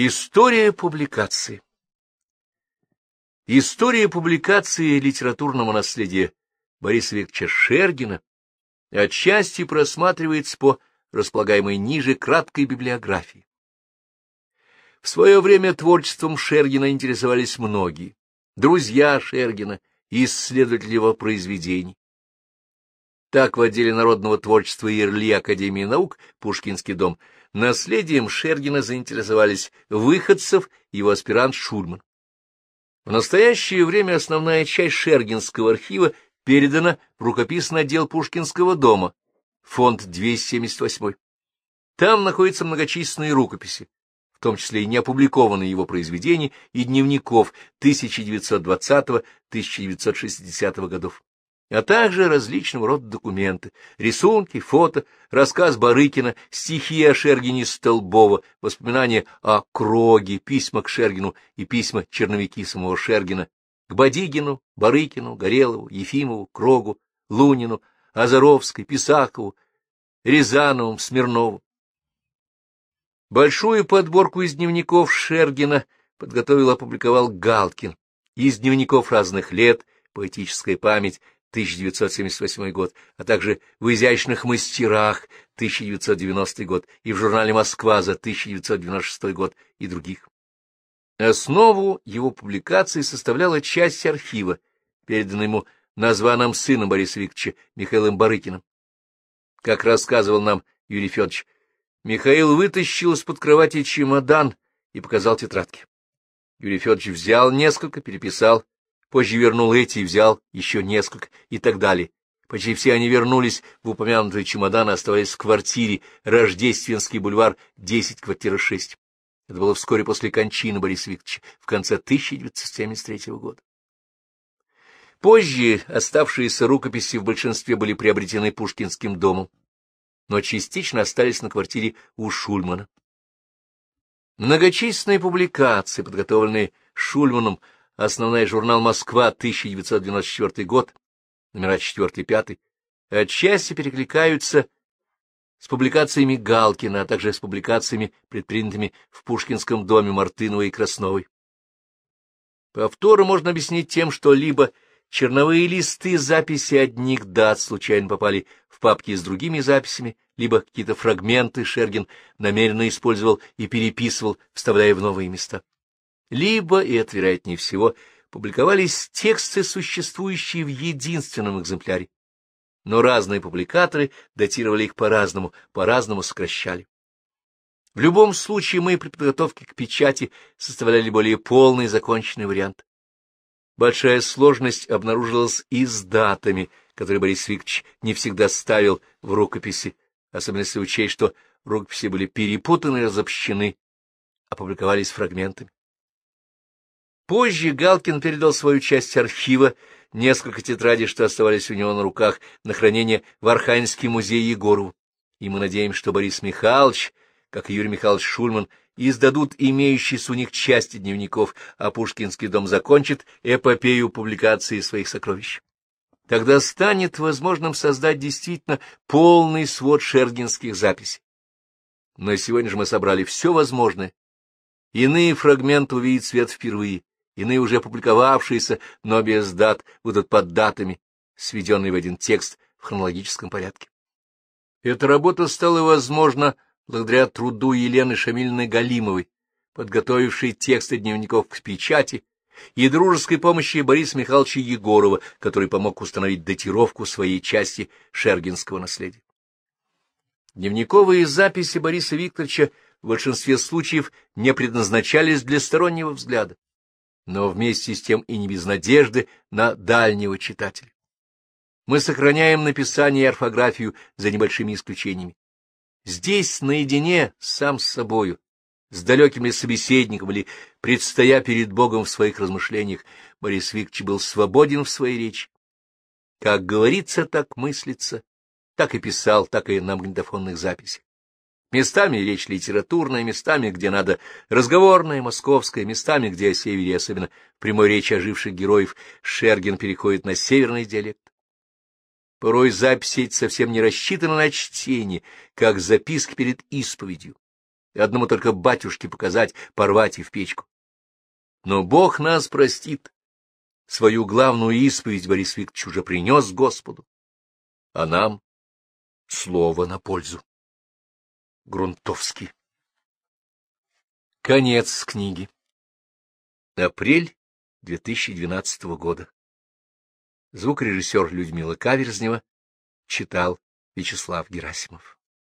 История публикации История публикации литературного наследия Бориса Викторовича Шергина отчасти просматривается по располагаемой ниже краткой библиографии. В свое время творчеством Шергина интересовались многие, друзья Шергина исследователи его произведений. Так в отделе народного творчества ИРЛИ Академии наук Пушкинский дом наследием Шергина заинтересовались выходцев его аспирант Шульман. В настоящее время основная часть Шергинского архива передана в рукописный отдел Пушкинского дома, фонд 278. Там находятся многочисленные рукописи, в том числе и неопубликованные его произведения и дневников 1920-1960 годов, а также различного рода документы, рисунки, фото, рассказ Барыкина, стихи о Шергине Столбова, воспоминания о Кроге, письма к Шергину и письма черновики самого Шергина к Бадигину, Барыкину, Горелову, Ефимову, Крогу, Лунину, Азаровской, Писакову, Рязанову, Смирнову. Большую подборку из дневников Шергина подготовил и опубликовал Галкин. Из дневников разных лет, поэтическая память, 1978 год, а также в «Изящных мастерах» 1990 год и в журнале «Москва» за 1996 год и других. Основу его публикации составляла часть архива, переданная ему названным сыном Бориса Викторовича Михаилом Барыкиным. Как рассказывал нам Юрий Федорович, Михаил вытащил из-под кровати чемодан и показал тетрадки. Юрий Федорович взял несколько, переписал, позже вернул эти и взял еще несколько и так далее. Почти все они вернулись в упомянутый чемодан и оставались в квартире Рождественский бульвар, 10, квартира 6. Это было вскоре после кончины Бориса Викторовича, в конце 1973 года. Позже оставшиеся рукописи в большинстве были приобретены Пушкинским домом но частично остались на квартире у Шульмана. Многочисленные публикации, подготовленные Шульманом, основной журнал «Москва», 1994 год, номера 4-5, отчасти перекликаются с публикациями Галкина, а также с публикациями, предпринятыми в Пушкинском доме Мартыновой и Красновой. Повторы можно объяснить тем, что либо черновые листы записи одних дат случайно попали в папки с другими записями, либо какие-то фрагменты Шергин намеренно использовал и переписывал, вставляя в новые места. Либо, и это вероятнее всего, публиковались тексты, существующие в единственном экземпляре. Но разные публикаторы датировали их по-разному, по-разному сокращали. В любом случае мы при к печати составляли более полный законченный вариант. Большая сложность обнаружилась и с датами, которые Борис Викторович не всегда ставил в рукописи, особенно если учесть, что рукописи были перепутаны и разобщены, опубликовались фрагментами. Позже Галкин передал свою часть архива, несколько тетрадей, что оставались у него на руках, на хранение в Архангельский музей Егорову. И мы надеемся, что Борис Михайлович, как и Юрий Михайлович Шульман, издадут имеющиеся у них части дневников, а Пушкинский дом закончит эпопею публикации своих сокровищ. Тогда станет возможным создать действительно полный свод шергинских записей. Но сегодня же мы собрали все возможное. Иные фрагменты увидят свет впервые, иные уже опубликовавшиеся, но без дат, будут под датами, сведенные в один текст в хронологическом порядке. Эта работа стала возможна благодаря труду Елены Шамильной Галимовой, подготовившей тексты дневников к печати, и дружеской помощи Бориса Михайловича Егорова, который помог установить датировку своей части шергинского наследия. Дневниковые записи Бориса Викторовича в большинстве случаев не предназначались для стороннего взгляда, но вместе с тем и не без надежды на дальнего читателя. Мы сохраняем написание и орфографию за небольшими исключениями. Здесь наедине сам с собою, с далеким ли собеседником или предстоя перед Богом в своих размышлениях, Борис Викторович был свободен в своей речи. Как говорится, так мыслится, так и писал, так и на магнитофонных записях. Местами речь литературная, местами, где надо, разговорная, московская, местами, где о севере, особенно в прямой речи оживших героев, Шергин переходит на северный диалект. Порой запись эти совсем не рассчитана на чтение, как записки перед исповедью, и одному только батюшке показать, порвать и в печку. Но Бог нас простит. Свою главную исповедь Борис Викторович уже принес Господу, а нам — слово на пользу. Грунтовский. Конец книги. Апрель 2012 года. Звукорежиссер Людмила Каверзнева читал Вячеслав Герасимов.